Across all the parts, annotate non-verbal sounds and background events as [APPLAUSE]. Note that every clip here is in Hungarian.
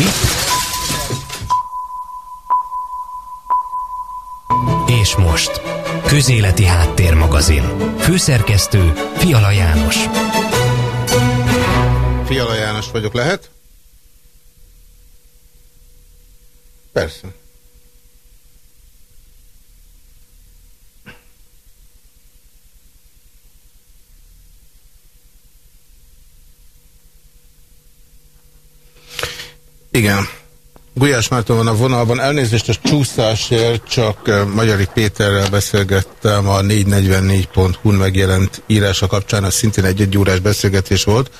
Mi? És most, Közéleti Háttérmagazin. Főszerkesztő Fiala János. Fiala János vagyok, lehet? Persze. Igen. Gulyás Márton van a vonalban. Elnézést a csúszásért, csak Magyari Péterrel beszélgettem a 444.hu megjelent írása kapcsán, az szintén egy-egy órás beszélgetés volt.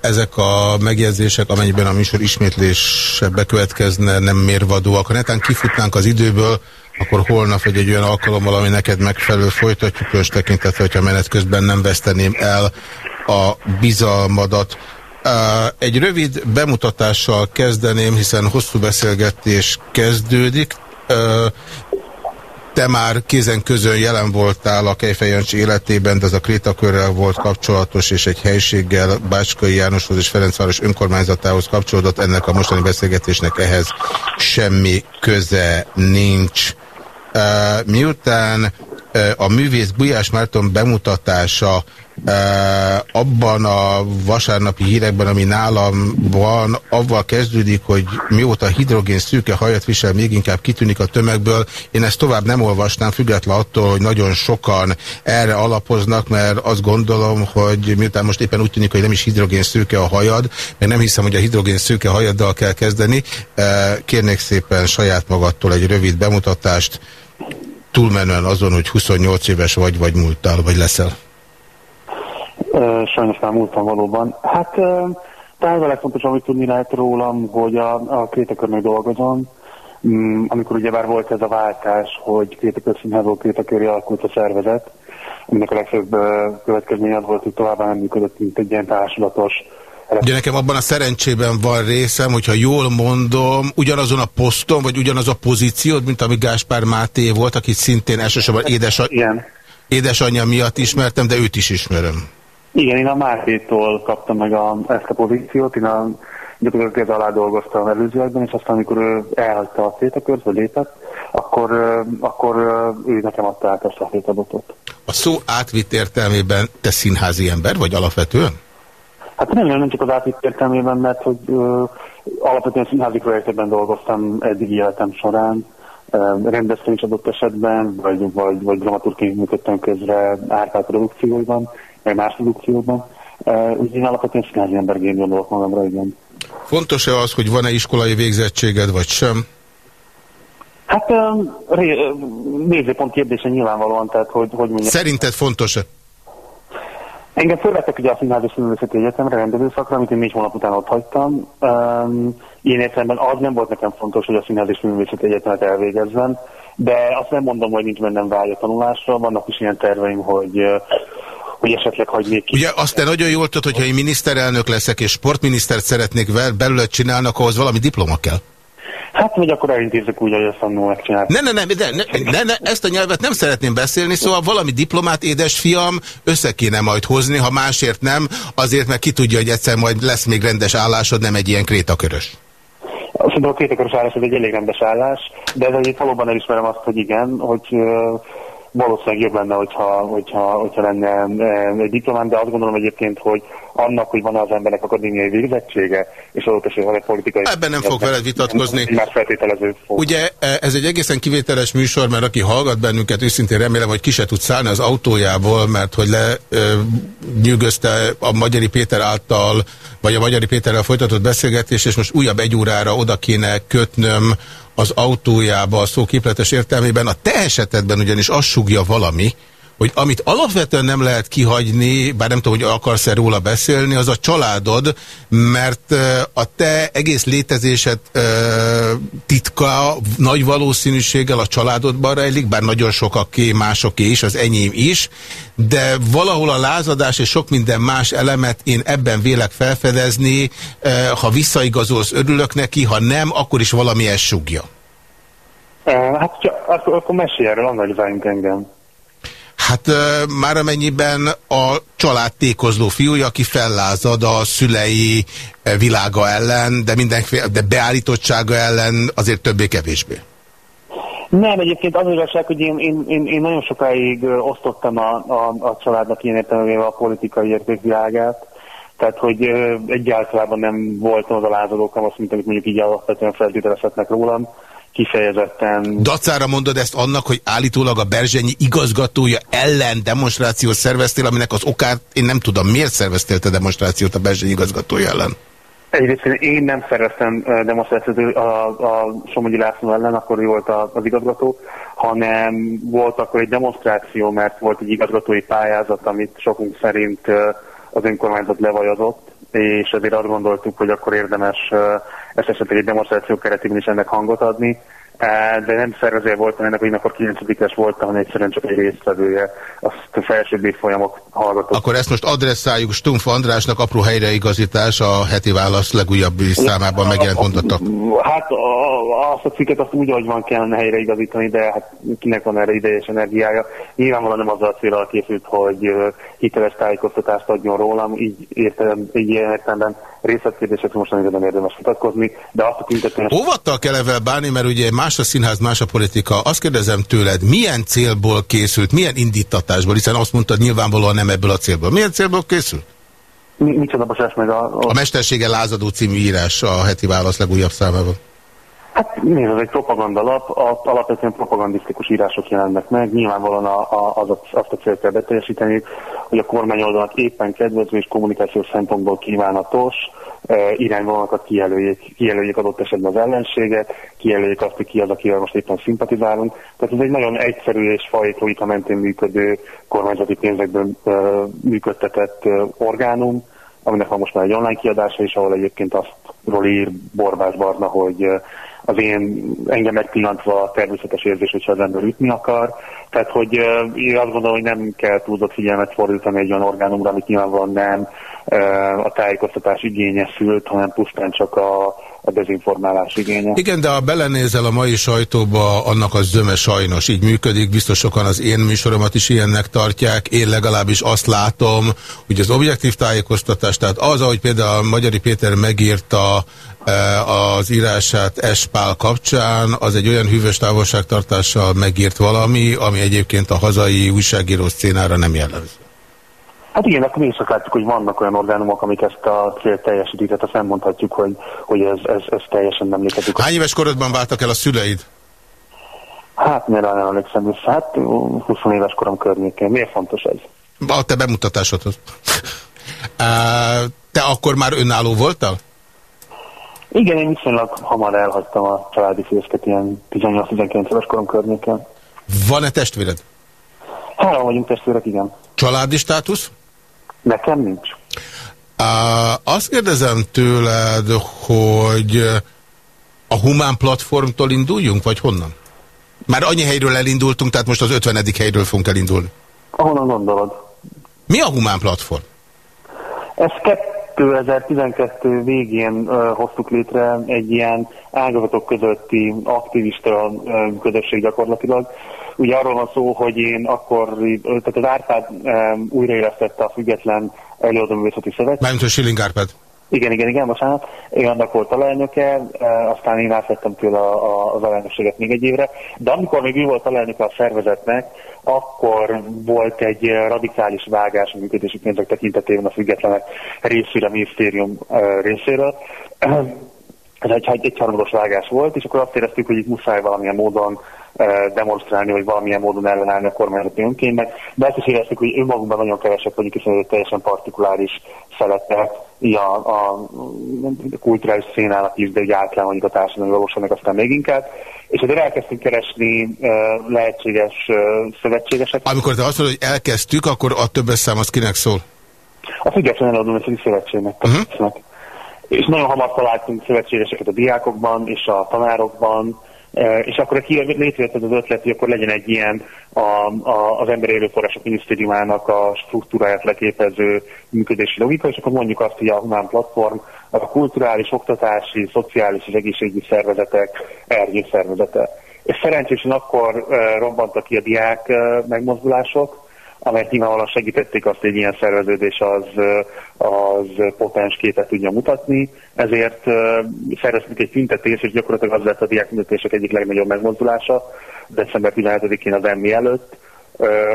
Ezek a megjegyzések, amennyiben a műsor ismétlése bekövetkezne, nem mérvadóak. Ha netán kifutnánk az időből, akkor holnap vagy egy olyan alkalommal, ami neked megfelelő, folytatjuk különös tekintetve, hogyha menet közben nem veszteném el a bizalmadat. Egy rövid bemutatással kezdeném, hiszen hosszú beszélgetés kezdődik. Te már kézen közön jelen voltál a Kejfejancs életében, de az a Krétakörrel volt kapcsolatos, és egy helységgel Bácskai Jánoshoz és Ferencváros önkormányzatához kapcsolódott. Ennek a mostani beszélgetésnek ehhez semmi köze nincs. Miután a művész Gulyás Márton bemutatása abban a vasárnapi hírekben, ami nálam van, avval kezdődik, hogy mióta hidrogén szűke hajat visel, még inkább kitűnik a tömegből. Én ezt tovább nem olvasnám, független attól, hogy nagyon sokan erre alapoznak, mert azt gondolom, hogy miután most éppen úgy tűnik, hogy nem is hidrogén szűke a hajad, mert nem hiszem, hogy a hidrogén szűke hajaddal kell kezdeni. Kérnék szépen saját magadtól egy rövid bemutatást, túlmenően azon, hogy 28 éves vagy, vagy múltál, vagy leszel. Sajnos már múltam valóban. Hát talán a legfontosabb, amit tudni lehet rólam, hogy a, a Krétakörnél dolgozom, mm, amikor ugye már volt ez a váltás, hogy Krétakör színházból Krétaköré alakult a szervezet, aminek a legfőbb következménye az volt, hogy továbbá nem működött, mint egy ilyen társulatos Ugye nekem abban a szerencsében van részem, hogyha jól mondom, ugyanazon a poszton, vagy ugyanaz a pozíciód, mint ami Gáspár Máté volt, akit szintén elsősorban édesa... édesanyja miatt ismertem, de őt is ismerem. Igen, én a Mátétól kaptam meg a, ezt a pozíciót, én a gyakorlatilag alá dolgoztam előzőekben, és aztán amikor ő elhagyta a szétakört, vagy lépett, akkor, akkor ő nekem adta át a stafétabotot. A szó átvitt értelmében te színházi ember, vagy alapvetően? Hát nem, nem csak az átvitt értelmében, mert hogy ö, alapvetően színházi projektekben dolgoztam eddig életem során, rendeztem is adott esetben, vagy, vagy, vagy dramaturként működtem közre árpád produkcióiban, meg más produkcióban. Úgyhogy én alapvetően színházi emberként gondolok magamra, igen. Fontos-e az, hogy van-e iskolai végzettséged, vagy sem? Hát nézőpont kérdése nyilvánvalóan, tehát hogy, hogy mondjam. Szerinted fontos-e? Engem fölvettek ugye a Színház és Művészeti Egyetemre rendezőszakra, amit én négy hónap után ott hagytam. Um, ilyen értelemben az nem volt nekem fontos, hogy a Színház és Művészeti Egyetemet elvégezzem, de azt nem mondom, hogy nincs bennem vágya tanulásra, vannak is ilyen terveim, hogy hogy esetleg hagynék ki. Ugye azt te nagyon jól tudod, hogyha én miniszterelnök leszek és sportminisztert szeretnék belőle csinálnak, ahhoz valami diploma kell. Hát, hogy akkor elintézzük úgy, hogy ezt annól megcsináltam. Ne, ne, ne, de, ne, ne, ne, ezt a nyelvet nem szeretném beszélni, szóval valami diplomát, édesfiam, össze kéne majd hozni, ha másért nem, azért, mert ki tudja, hogy egyszer majd lesz még rendes állásod, nem egy ilyen krétakörös. Szerintem a krétakörös állás ez egy elég rendes állás, de ez egyébként valóban elismerem azt, hogy igen, hogy valószínűleg jobb lenne, hogyha, hogyha, hogyha lenne egy diplomán, de azt gondolom egyébként, hogy annak, hogy van az embernek akadémiai végzettsége, és adott esetben egy politikai... Ebben nem fog veled vitatkozni. Már feltételező fog. Ugye e, ez egy egészen kivételes műsor, mert aki hallgat bennünket, őszintén remélem, hogy ki se tud szállni az autójából, mert hogy lenyűgözte a Magyari Péter által, vagy a Magyari Péterrel folytatott beszélgetés, és most újabb egy órára oda kéne kötnöm az autójába a szó képletes értelmében. A te esetedben ugyanis azt sugja valami, hogy amit alapvetően nem lehet kihagyni, bár nem tudom, hogy akarsz-e róla beszélni, az a családod, mert a te egész létezésed titka nagy valószínűséggel a családodban rejlik, bár nagyon sokaké, másoké is, az enyém is, de valahol a lázadás és sok minden más elemet én ebben vélek felfedezni, ha visszaigazolsz, örülök neki, ha nem, akkor is valami sugja. Hát akkor, akkor mesélj erről, analizáljunk engem. Hát már amennyiben a család tékozló fiúja, aki fellázad a szülei világa ellen, de mindenféle, de beállítottsága ellen azért többé-kevésbé. Nem, egyébként az igazság, hogy én, én, én, én nagyon sokáig osztottam a, a, a családnak ilyen értelmevével a politikai értékvilágát, tehát hogy egyáltalán nem voltam az a lázadókam, azt mint amit mondjuk így alapvetően feltételezhetnek rólam kifejezetten... Dacára mondod ezt annak, hogy állítólag a Berzsenyi igazgatója ellen demonstrációt szerveztél, aminek az okát én nem tudom, miért szerveztél te demonstrációt a Berzsenyi igazgatója ellen? Egyrészt én nem szerveztem demonstrációt a, a Somogyi László ellen, akkor ő volt az igazgató, hanem volt akkor egy demonstráció, mert volt egy igazgatói pályázat, amit sokunk szerint az önkormányzat levajazott, és ezért azt gondoltuk, hogy akkor érdemes ezt esetleg egy demonstráció keretében is ennek hangot adni, de nem szervezője voltam ennek, én akkor 9-es voltam, hanem egyszerűen csak egy résztvevője. Azt a felsőbb folyamok hallgatott. Akkor ezt most adresszáljuk Stumpf Andrásnak, apró helyreigazítás a heti válasz legújabb számában megjelent mondatok. Hát azt a cikket azt úgy, ahogy van kellene helyreigazítani, de hát kinek van erre ideje és energiája. Nyilvánvalóan nem azzal a célral készült, hogy hiteles tájékoztatást adjon rólam, így értem, így értelemben részletkérdésekre most nem érdemes vitatkozni, de azt a tüntetően... Óvattal kell evel bánni, mert ugye más a színház, más a politika. Azt kérdezem tőled, milyen célból készült, milyen indítatásból, hiszen azt mondtad nyilvánvalóan nem ebből a célból. Milyen célból készült? Mi, micsoda, bocsás meg a, a... A Mestersége lázadó című írás a heti válasz legújabb számában. Hát nézd, ez egy propagandalap, alapvetően propagandisztikus írások jelennek meg, nyilvánvalóan a, a, az, azt a célt kell beteljesíteni, hogy a kormányoldalnak éppen kedvező és kommunikációs szempontból kívánatos e, irányvonalakat kijelöljék, kijelöljék adott esetben az ellenséget, kijelöljék azt, hogy ki az, akivel most éppen szimpatizálunk. Tehát ez egy nagyon egyszerű és fajt mentén működő kormányzati pénzekből e, működtetett e, orgánum, aminek van most már egy online kiadása is, ahol egyébként azt ír Borbás Barna, hogy az én engem megpillantva természetes érzés, hogyha az ember ütni akar. Tehát, hogy én azt gondolom, hogy nem kell túlzott figyelmet fordítani egy olyan orgánumra, amit nyilvánvalóan nem a tájékoztatás igényesült, hanem pusztán csak a, a dezinformálás igénye. Igen, de ha belenézel a mai sajtóba, annak az zöme sajnos így működik, biztos sokan az én műsoromat is ilyennek tartják, én legalábbis azt látom, hogy az objektív tájékoztatás, tehát az, ahogy például Magyari Péter megírta az írását Espál kapcsán, az egy olyan hűvös távolságtartással megírt valami, ami egyébként a hazai újságíró szcénára nem jellemző. Hát igen, akkor mi is látjuk, hogy vannak olyan orgánumok, amik ezt a célt teljesítik, tehát azt nem mondhatjuk, hogy, hogy ez, ez, ez teljesen nem létezik. Hány éves korodban váltak el a szüleid? Hát miért nem emlékszem vissza, hát 20 éves korom környékén. Miért fontos ez? A te bemutatásodhoz. te akkor már önálló voltál? Igen, én viszonylag hamar elhagytam a családi fészket, ilyen 18-19 éves korom környéken. Van-e testvéred? Három vagyunk testvérek, igen. Családi státusz? Nekem nincs. Azt kérdezem tőled, hogy a Humán Platformtól induljunk, vagy honnan? Már annyi helyről elindultunk, tehát most az 50. helyről fogunk elindulni. Ahonnan gondolod. Mi a Humán Platform? Ez 2012 végén uh, hoztuk létre egy ilyen ágazatok közötti aktivista uh, közösség gyakorlatilag. Ugye arról van szó, hogy én akkor, tehát az Árpád um, újraélesztette a független előadóművészeti szövet. Mármint a Schilling Árpád. Igen, igen, igen, bocsánat. Én annak volt alelnöke, aztán én átvettem tőle a, a, az alelnökséget még egy évre, de amikor még ő volt alelnöke a szervezetnek, akkor volt egy radikális vágás a működési pénzek tekintetében a függetlenek részére, a minisztérium részéről. Ez egy, egy, egy harmados vágás volt, és akkor azt éreztük, hogy itt muszáj valamilyen módon demonstrálni, vagy valamilyen módon ellenállni a kormányzati önkénynek, de ezt is éreztük, hogy önmagunkban nagyon kevesek vagyunk, hiszen egy teljesen partikuláris szelete a, a, a kulturális szénának is, de ugye általán mondjuk a társadalmi valóságnak aztán még inkább. És azért elkezdtünk keresni uh, lehetséges uh, szövetségeseket. Amikor te azt mondod, hogy elkezdtük, akkor a többes szám az kinek szól? A Független Eladóművészeti Szövetségnek. Uh mhm. -huh. És nagyon hamar találtunk szövetségeseket a diákokban és a tanárokban, és akkor létrejött az ötlet, hogy akkor legyen egy ilyen a, a, az emberi erőforrások minisztériumának a struktúráját leképező működési logika, és akkor mondjuk azt, hogy a Humán Platform a kulturális, oktatási, szociális és egészségügyi szervezetek ernyő szervezete. És szerencsésen akkor robbantak ki a diák megmozdulások, amelyek nyilvánvalóan segítették azt, hogy egy ilyen szerveződés az, az potens képet tudja mutatni, ezért szerveztünk egy tüntetést, és gyakorlatilag az lett a diáktüntetések egyik legnagyobb megmozdulása, december 17-én az emmi előtt,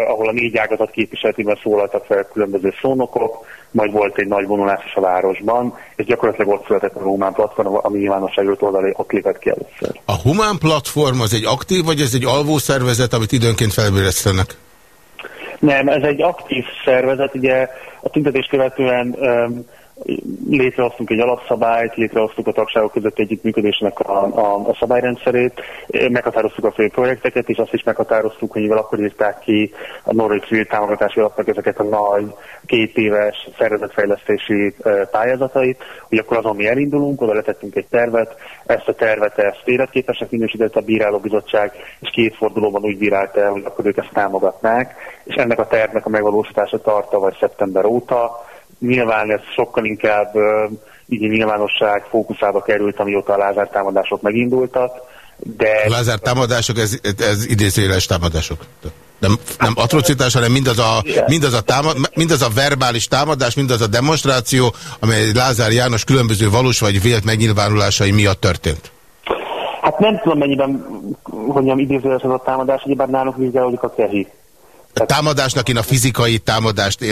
ahol a négy ágazat képviseletében szólaltak fel különböző szónokok, majd volt egy nagy vonulás is a városban, és gyakorlatilag ott született a Humán Platform, ami nyilvánosság oldalé ott lépett ki először. A Humán Platform az egy aktív, vagy ez egy alvó szervezet, amit időnként felbéresztenek? Nem, ez egy aktív szervezet, ugye a tüntetés követően um, létrehoztunk egy alapszabályt, létrehoztuk a tagságok között együttműködésnek a, a, a szabályrendszerét, meghatároztuk a fő projekteket, és azt is meghatároztuk, hogy mivel akkor írták ki a Norvég civil támogatási alapnak ezeket a nagy, két éves szervezetfejlesztési pályázatait, hogy akkor azon mi elindulunk, oda letettünk egy tervet, ezt a tervet ezt életképesnek minősített a bírálóbizottság, és két fordulóban úgy bírálta el, hogy akkor ők ezt támogatnák, és ennek a tervnek a megvalósítása tartta vagy szeptember óta, Nyilván ez sokkal inkább így nyilvánosság fókuszába került, amióta a Lázár támadások megindultak. De... A Lázár támadások, ez, ez idézőjeles támadások. Nem, nem atrocitás, hanem mindaz a, mindaz, a támad, mindaz a verbális támadás, mindaz a demonstráció, amely Lázár János különböző valós vagy vélt megnyilvánulásai miatt történt. Hát nem tudom mennyiben, hogy mondjam, idézőjeles az a támadás, bár nálunk vizsgálódik a kehi. A támadásnak én a fizikai támadást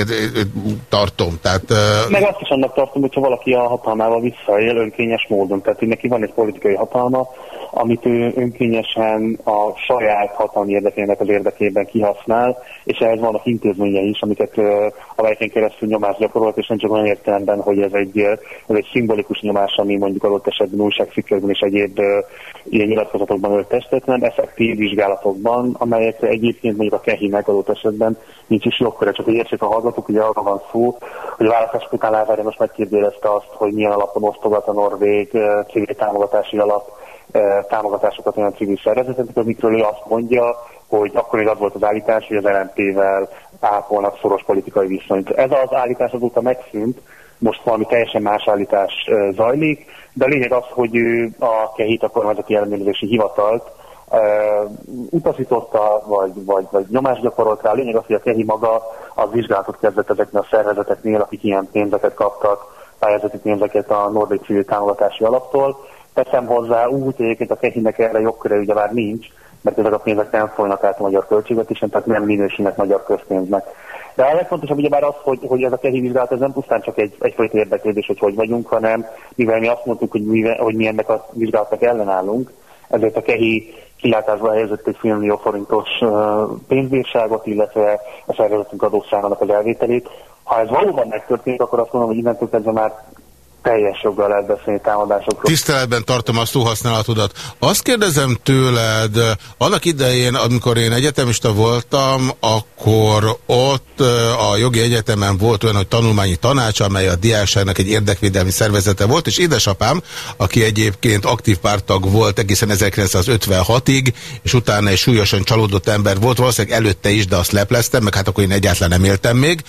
tartom. Tehát, uh... Meg azt is annak tartom, hogyha valaki a hatalmával visszaél önkényes módon. Tehát, hogy neki van egy politikai hatalma, amit ő önkényesen a saját hatalmi érdekének az érdekében kihasznál, és ehhez vannak intézményei is, amiket amelyeken keresztül nyomást gyakorolt, és nem csak olyan értelemben, hogy ez egy, ez egy szimbolikus nyomás, ami mondjuk adott esetben újságcikkekben és egyéb ilyen nyilatkozatokban öltestet, hanem effektív vizsgálatokban, amelyekre egyébként mondjuk a kehi adott esetben nincs is jogköre, csak hogy értsék a hallgatók, ugye arra van szó, hogy a választások után Lázár most megkérdezte azt, hogy milyen alapon osztogat a Norvég civil támogatási alap támogatásokat olyan civil szervezeteknek, amikről ő azt mondja, hogy akkor még az volt az állítás, hogy az LNP-vel ápolnak szoros politikai viszonyt. Ez az állítás azóta megszűnt, most valami teljesen más állítás zajlik, de a lényeg az, hogy ő a KEHIT, a kormányzati ellenőrzési hivatalt utasította, vagy, vagy, vagy nyomást gyakorolt rá. A lényeg az, hogy a KEHI maga az vizsgálatot kezdett ezeknél a szervezeteknél, akik ilyen pénzeket kaptak, pályázati pénzeket a Norvég civil támogatási alaptól, Teszem hozzá úgy, egyébként a kehinek erre jogköre ugye már nincs, mert ezek a pénzek nem folynak át a magyar költségvetésen, tehát nem minősülnek magyar közpénznek. De a legfontosabb ugyebár az, hogy, hogy ez a kehi vizsgálat ez nem pusztán csak egy, egyfajta érdeklődés, hogy hogy vagyunk, hanem mivel mi azt mondtuk, hogy, mivel, hogy mi ennek a vizsgálatnak ellenállunk, ezért a kehi kilátásba helyezett egy millió forintos pénzbírságot, illetve a szervezetünk adósságának az elvételét. Ha ez valóban megtörténik, akkor azt mondom, hogy innentől kezdve már teljes joggal lehet beszélni támadásokról. Tiszteletben tartom a szóhasználatodat. Azt kérdezem tőled, annak idején, amikor én egyetemista voltam, akkor ott a jogi egyetemen volt olyan, hogy tanulmányi tanács, amely a diákságnak egy érdekvédelmi szervezete volt, és édesapám, aki egyébként aktív pártag volt egészen 1956-ig, és utána egy súlyosan csalódott ember volt, valószínűleg előtte is, de azt lepleztem, meg hát akkor én egyáltalán nem éltem még.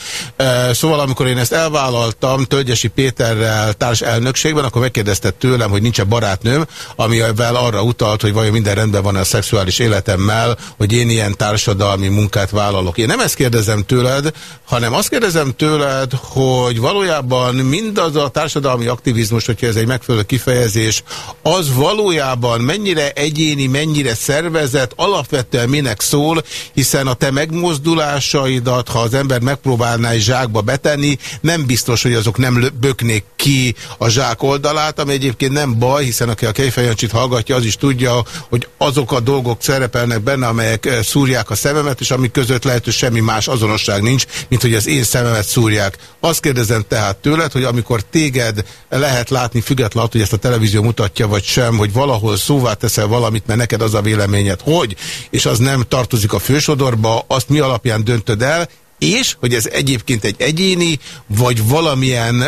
Szóval amikor én ezt elvállaltam, Tölgyesi Péterrel társ elnökségben, akkor megkérdezte tőlem, hogy nincs-e barátnőm, amivel arra utalt, hogy vajon minden rendben van a szexuális életemmel, hogy én ilyen társadalmi munkát vállalok. Én nem ezt kérdezem tőled, hanem azt kérdezem tőled, hogy valójában mindaz a társadalmi aktivizmus, hogyha ez egy megfelelő kifejezés, az valójában mennyire egyéni, mennyire szervezet, alapvetően minek szól, hiszen a te megmozdulásaidat, ha az ember megpróbálná egy zsákba betenni, nem biztos, hogy azok nem böknék ki a zsák oldalát, ami egyébként nem baj, hiszen aki a Kejfejancsit hallgatja, az is tudja, hogy azok a dolgok szerepelnek benne, amelyek eh, szúrják a szememet, és amik között lehet, hogy semmi más azonosság nincs, mint hogy az én szememet szúrják. Azt kérdezem tehát tőled, hogy amikor téged lehet látni, függetlenül hogy ezt a televízió mutatja, vagy sem, hogy valahol szóvá teszel valamit, mert neked az a véleményed, hogy, és az nem tartozik a fősodorba, azt mi alapján döntöd el, és hogy ez egyébként egy egyéni, vagy valamilyen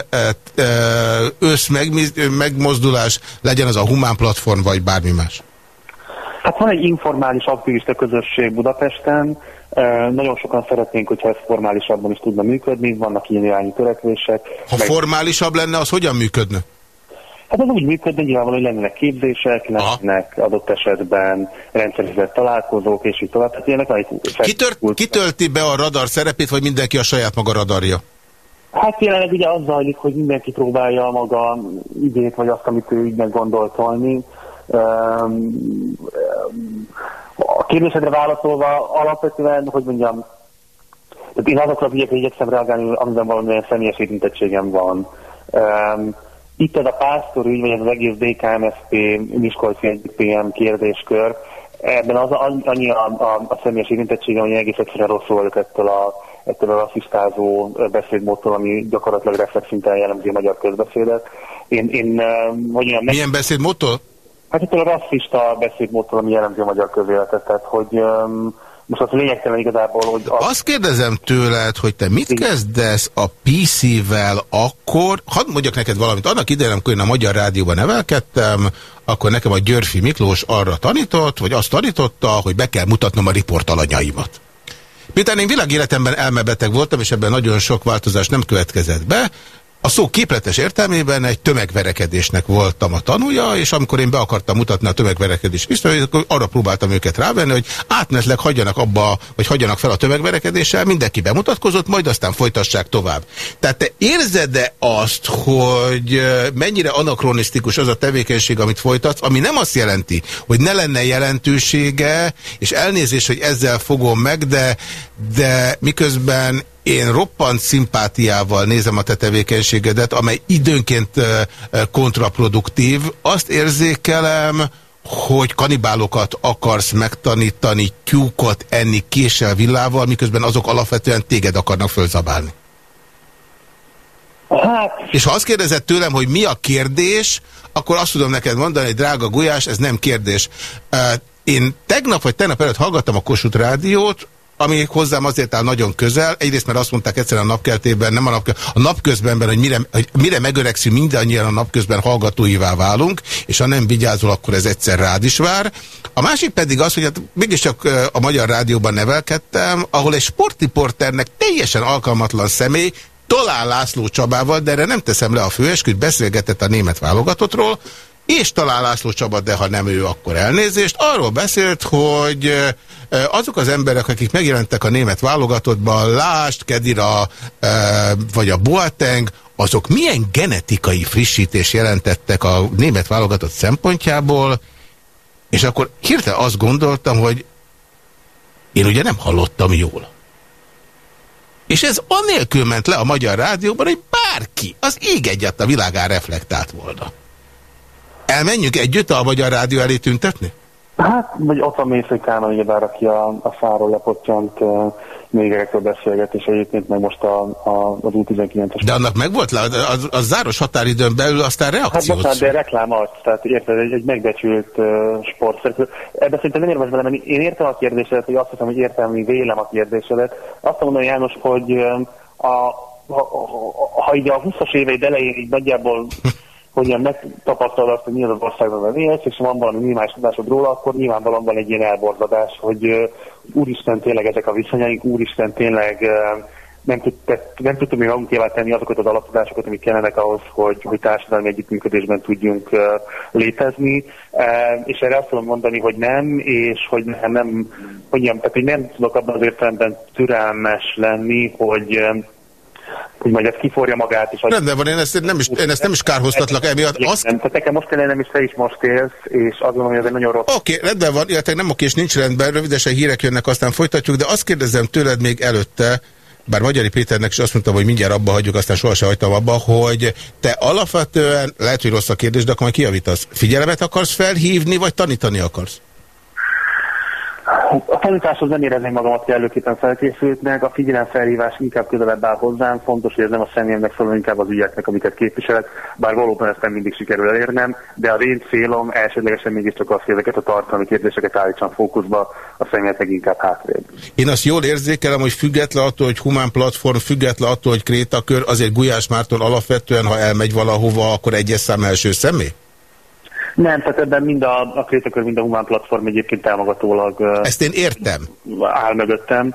összmegmozdulás, legyen az a humán platform, vagy bármi más? Hát van egy informális aktivista közösség Budapesten, nagyon sokan szeretnénk, hogyha ez formálisabban is tudna működni, vannak ilyen irányú törekvések. Ha meg... formálisabb lenne, az hogyan működne? Hát ez úgy működne, nyilvánvalóan, hogy lennének képzések, lennének Aha. adott esetben rendszerűzett találkozók, és így tovább. Tehát ilyenek egy Kitört, kitölti be a radar szerepét, vagy mindenki a saját maga radarja? Hát jelenleg ugye az zajlik, hogy mindenki próbálja a maga idét, vagy azt, amit ő így gondoltolni. A kérdésedre válaszolva alapvetően, hogy mondjam, tehát én azokra figyelek, hogy igyekszem reagálni, amiben valamilyen személyes érintettségem van. Itt ez a pásztor ügy, vagy ez az egész DKMSP Miskolci PM kérdéskör, ebben az annyi a, a, a személyes érintettségem, hogy egész egyszerűen rosszul vagyok ettől a, ettől a rasszisztázó beszédmódtól, ami gyakorlatilag reflexinten jellemzi a magyar közbeszédet. Én, én hogy mondjam, Milyen beszédmódtól? Hát ettől a rasszista beszédmódtól, ami jellemzi a magyar közéletet, tehát hogy um, most az lényegtelen igazából, hogy... A... Azt kérdezem tőled, hogy te mit kezdesz a PC-vel akkor, hadd mondjak neked valamit, annak idején, amikor én a Magyar Rádióban nevelkedtem, akkor nekem a Györfi Miklós arra tanított, vagy azt tanította, hogy be kell mutatnom a riportalanyaimat. Miután én világéletemben elmebeteg voltam, és ebben nagyon sok változás nem következett be, a szó képletes értelmében egy tömegverekedésnek voltam a tanúja, és amikor én be akartam mutatni a tömegverekedés biztos, akkor arra próbáltam őket rávenni, hogy átmenetleg hagyjanak abba, vagy hagyjanak fel a tömegverekedéssel, mindenki bemutatkozott, majd aztán folytassák tovább. Tehát te érzed-e azt, hogy mennyire anakronisztikus az a tevékenység, amit folytatsz, ami nem azt jelenti, hogy ne lenne jelentősége, és elnézés, hogy ezzel fogom meg, de, de miközben én roppant szimpátiával nézem a te tevékenységedet, amely időnként kontraproduktív. Azt érzékelem, hogy kanibálokat akarsz megtanítani, tyúkot enni késsel villával, miközben azok alapvetően téged akarnak fölzabálni. Hát... És ha azt kérdezed tőlem, hogy mi a kérdés, akkor azt tudom neked mondani, hogy drága Gulyás, ez nem kérdés. Én tegnap vagy tegnap előtt hallgattam a Kossuth Rádiót, ami hozzám azért áll nagyon közel. Egyrészt, mert azt mondták egyszerűen a napkeltében, nem a, nap, a napközbenben, hogy mire, hogy mire megöregszünk, mindannyian a napközben hallgatóivá válunk, és ha nem vigyázol, akkor ez egyszer rád is vár. A másik pedig az, hogy hát mégiscsak a Magyar Rádióban nevelkedtem, ahol egy sportiporternek teljesen alkalmatlan személy, Talán László Csabával, de erre nem teszem le a főesküt, beszélgetett a német válogatottról, és talán László Csaba, de ha nem ő, akkor elnézést, arról beszélt, hogy azok az emberek, akik megjelentek a német válogatottban, Lást, Kedira vagy a Boateng, azok milyen genetikai frissítés jelentettek a német válogatott szempontjából, és akkor hirtelen azt gondoltam, hogy én ugye nem hallottam jól. És ez anélkül ment le a Magyar Rádióban, hogy bárki az ég egyet a világán reflektált volna. Elmenjünk együtt a Magyar Rádió elé tüntetni? Hát, vagy ott van Mészai Kálmán, ugyebár, aki a, a fáról lepottyant uh, még ekről beszélget, és egyébként meg most a, a, az U19-es. De annak meg volt le, az, az záros határidőn belül aztán reakciót. Hát de reklám az, tehát érted, egy, egy megbecsült uh, sportszerző. Ebben szerintem nem érdemes bele Én értem a kérdésedet, hogy azt hiszem, hogy értem, hogy vélem a kérdésedet. Azt mondom, János, hogy a, ha, ha, ha így a 20-as éveid elején így nagyjából [LAUGHS] hogyan megtapasztalod azt, hogy milyen az országban élsz, és van valami minimális tudásod róla, akkor nyilvánvalóan van egy ilyen elborzadás, hogy úristen tényleg ezek a viszonyaink, úristen tényleg nem, tudta, nem tudtam még magunkével tenni azokat az alaptudásokat, amik kellenek ahhoz, hogy, hogy társadalmi együttműködésben tudjunk uh, létezni. Uh, és erre azt tudom mondani, hogy nem, és hogy nem, nem, hogy nem, tehát, hogy nem tudok abban az értelemben türelmes lenni, hogy uh, hogy majd kiforja magát. És Rendben van, én ezt nem is, én ezt nem is kárhoztatlak emiatt. Azt... Nem, tehát nekem most kellene, is te is most élsz, és azt gondolom, hogy ez egy nagyon rossz. Oké, okay, rendben van, illetve nem oké, és nincs rendben, rövidesen hírek jönnek, aztán folytatjuk, de azt kérdezem tőled még előtte, bár Magyari Péternek is azt mondtam, hogy mindjárt abba hagyjuk, aztán sohasem hagytam abba, hogy te alapvetően, lehet, hogy rossz a kérdés, de akkor majd kiavítasz. Figyelemet akarsz felhívni, vagy tanítani akarsz? A tanításhoz nem érezném magamat kellőképpen felkészültnek, a figyelemfelhívás inkább közelebb áll hozzám, fontos, hogy ez nem a személyemnek szól, inkább az ügyeknek, amiket képviselek, bár valóban ezt nem mindig sikerül elérnem, de az én célom elsődlegesen mégiscsak az, hogy ezeket a tartalmi kérdéseket állítsam fókuszba, a személyet meg inkább hátrébb. Én azt jól érzékelem, hogy független attól, hogy humán platform, független attól, hogy krétakör, azért Gulyás Márton alapvetően, ha elmegy valahova, akkor egyes szám első személy? Nem, tehát ebben mind a, a Krétakör, mind a Humán Platform egyébként támogatólag Ezt én értem. áll mögöttem.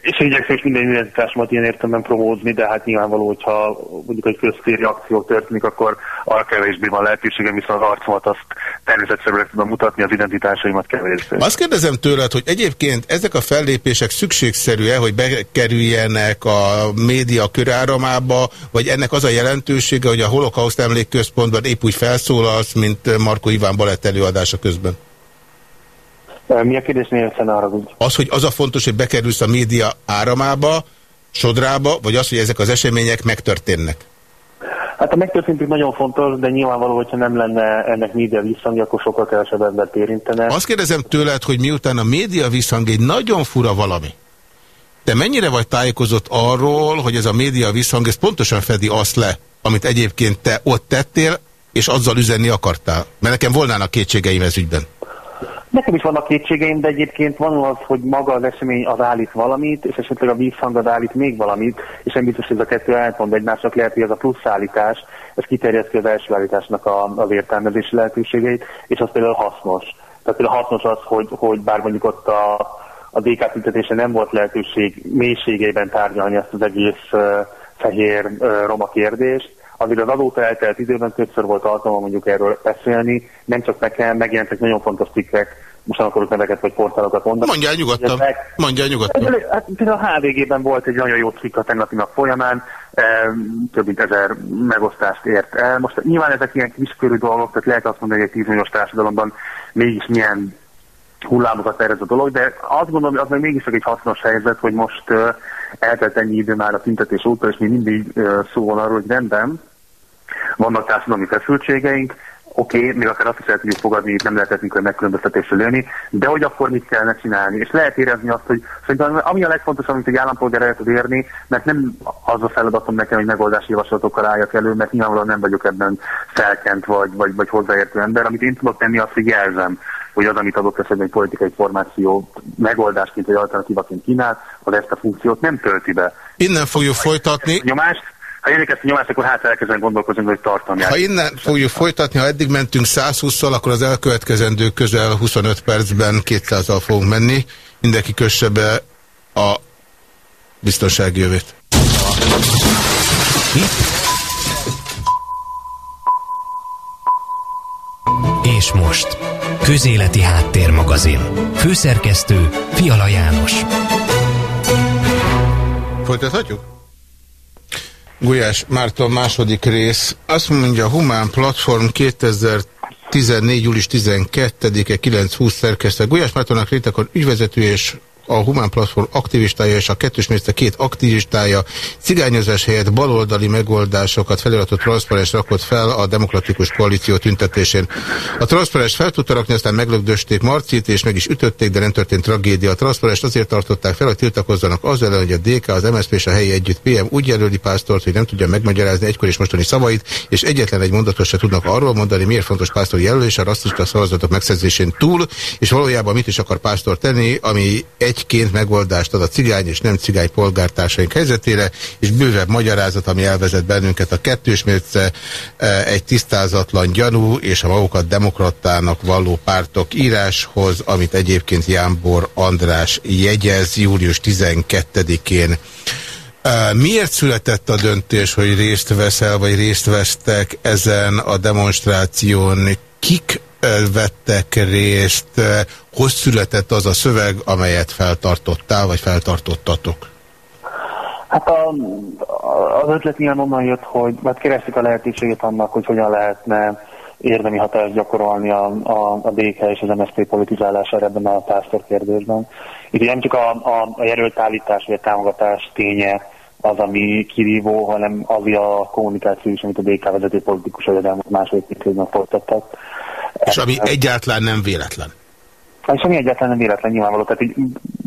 És igyekszem is minden identitásomat ilyen értelemben promózni, de hát nyilvánvaló, hogyha mondjuk egy köztéri akció történik, akkor arra kevésbé van lehetőségem, viszont az arcomat azt természetszerűen tudom mutatni, az identitásaimat kevésbé. Azt kérdezem tőled, hogy egyébként ezek a fellépések szükségszerű-e, hogy bekerüljenek a média köráramába, vagy ennek az a jelentősége, hogy a holokauszt emlékközpontban épp úgy felszólalsz, mint Marko Iván balett előadása közben? Mi a kérdés nézzen arra, hogy... Az, hogy az a fontos, hogy bekerülsz a média áramába, sodrába, vagy az, hogy ezek az események megtörténnek? Hát a megtörténtük nagyon fontos, de nyilvánvaló, hogyha nem lenne ennek média visszhangja, akkor sokkal kevesebb embert érintene. Azt kérdezem tőled, hogy miután a média visszhang egy nagyon fura valami, te mennyire vagy tájékozott arról, hogy ez a média visszhang, ez pontosan fedi azt le, amit egyébként te ott tettél, és azzal üzenni akartál? Mert nekem volnának kétségeim ez ügyben. Nekem is vannak kétségeim, de egyébként van az, hogy maga az esemény az állít valamit, és esetleg a vízhang az állít még valamit, és nem biztos, hogy ez a kettő elmond egymásnak, lehet, hogy ez a plusz állítás, ez kiterjeszti az első állításnak a, az értelmezési lehetőségeit, és az például hasznos. Tehát például hasznos az, hogy, hogy bár mondjuk ott a, a DK tüntetése nem volt lehetőség mélységében tárgyalni ezt az egész uh, fehér uh, roma kérdést, azért az azóta eltelt időben többször volt alkalma mondjuk erről beszélni, nem csak nekem, megjelentek nagyon fontos cikkek, most nem akarok neveket vagy portálokat mondani. Mondjál nyugodtan, ezek, mondjál nyugodtan. Hát, például a HVG-ben volt egy nagyon jó cikk a tegnapi nap folyamán, több mint ezer megosztást ért el. Most nyilván ezek ilyen kiskörű dolgok, tehát lehet azt mondani, hogy egy 10 milliós társadalomban mégis milyen hullámokat terez a dolog, de azt gondolom, hogy az még mégis egy hasznos helyzet, hogy most eltelt ennyi idő már a tüntetés óta, és mi mindig szó van arról, hogy rendben, vannak társadalmi feszültségeink, oké, okay, még akár azt is el tudjuk fogadni, itt nem lehet etnikai megkülönböztetésről élni, de hogy akkor mit kellene csinálni? És lehet érezni azt, hogy szerintem ami a legfontosabb, amit egy állampolgár el tud érni, mert nem az a feladatom nekem, hogy megoldási javaslatokkal álljak elő, mert nyilvánvalóan nem vagyok ebben felkent vagy, vagy, vagy hozzáértő ember. Amit én tudok tenni, azt, hogy jelzem, hogy az, amit adott esetben egy politikai formáció megoldásként vagy alternatívaként kínál, az ezt a funkciót nem tölti be. Innen fogjuk folytatni. Nyomást, ha érik ezt a nyomást, akkor hát elkezdem gondolkozni, hogy tartom. Ha innen fogjuk folytatni, ha eddig mentünk 120-szal, akkor az elkövetkezendő közel 25 percben 200-al fogunk menni. Mindenki kösse be a biztonsági jövét. És most, Közéleti Háttérmagazin. Főszerkesztő Fiala János. Folytathatjuk? Gulyás Márton második rész. Azt mondja, Humán Platform 2014. július 12-e 9.20 szerkesztő. Gulyás Mártonnak rétekor ügyvezető és a Humán Platform aktivistája és a kettős mérce két aktivistája cigányozás helyett baloldali megoldásokat feliratott transzparens rakott fel a Demokratikus Koalíció tüntetésén. A transzparens fel tudta rakni, aztán meglögdösték Marcit, és meg is ütötték, de nem történt tragédia. A transzparens azért tartották fel, hogy tiltakozzanak az ellen, hogy a DK, az MSZP és a helyi együtt PM úgy jelöli pásztort, hogy nem tudja megmagyarázni egykor és mostani szavait, és egyetlen egy mondatot se tudnak arról mondani, miért fontos pásztor jelölés a rasszista szavazatok megszerzésén túl, és valójában mit is akar pásztor tenni, ami egy egyként megoldást ad a cigány és nem cigány polgártársaink helyzetére, és bővebb magyarázat, ami elvezet bennünket a kettős mérce, e, egy tisztázatlan gyanú és a magukat demokratának valló pártok íráshoz, amit egyébként Jánbor András jegyez július 12-én. E, miért született a döntés, hogy részt veszel, vagy részt vesztek ezen a demonstráción? Kik vettek részt, hogy született az a szöveg, amelyet feltartottál, vagy feltartottatok? Hát a, az ötlet nyilván onnan jött, hogy mert kerestük a lehetőséget annak, hogy hogyan lehetne érdemi hatást gyakorolni a, a, a DK és az MSZP politizálására ebben a pásztor kérdésben. Itt nem csak a, a, a jelöltállítás vagy a támogatás ténye az, ami kirívó, hanem az a kommunikáció is, amit a DK vezető politikusok az elmúlt második évben folytattak. És ami egyáltalán nem véletlen. És ami egyáltalán nem véletlen nyilvánvaló. Tehát így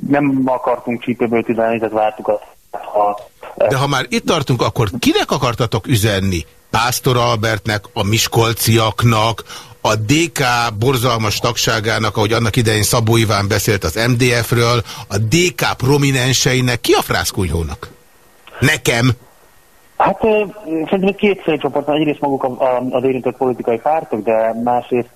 nem akartunk csípőből tüzelni, tehát vártuk a... Ha, De ha már itt tartunk, akkor kinek akartatok üzenni? Pásztor Albertnek, a Miskolciaknak, a DK borzalmas tagságának, ahogy annak idején Szabó Iván beszélt az MDF-ről, a DK prominenseinek, ki a frászkunyhónak? Nekem? Hát szerintem két csoport, egyrészt maguk az érintett politikai pártok, de másrészt,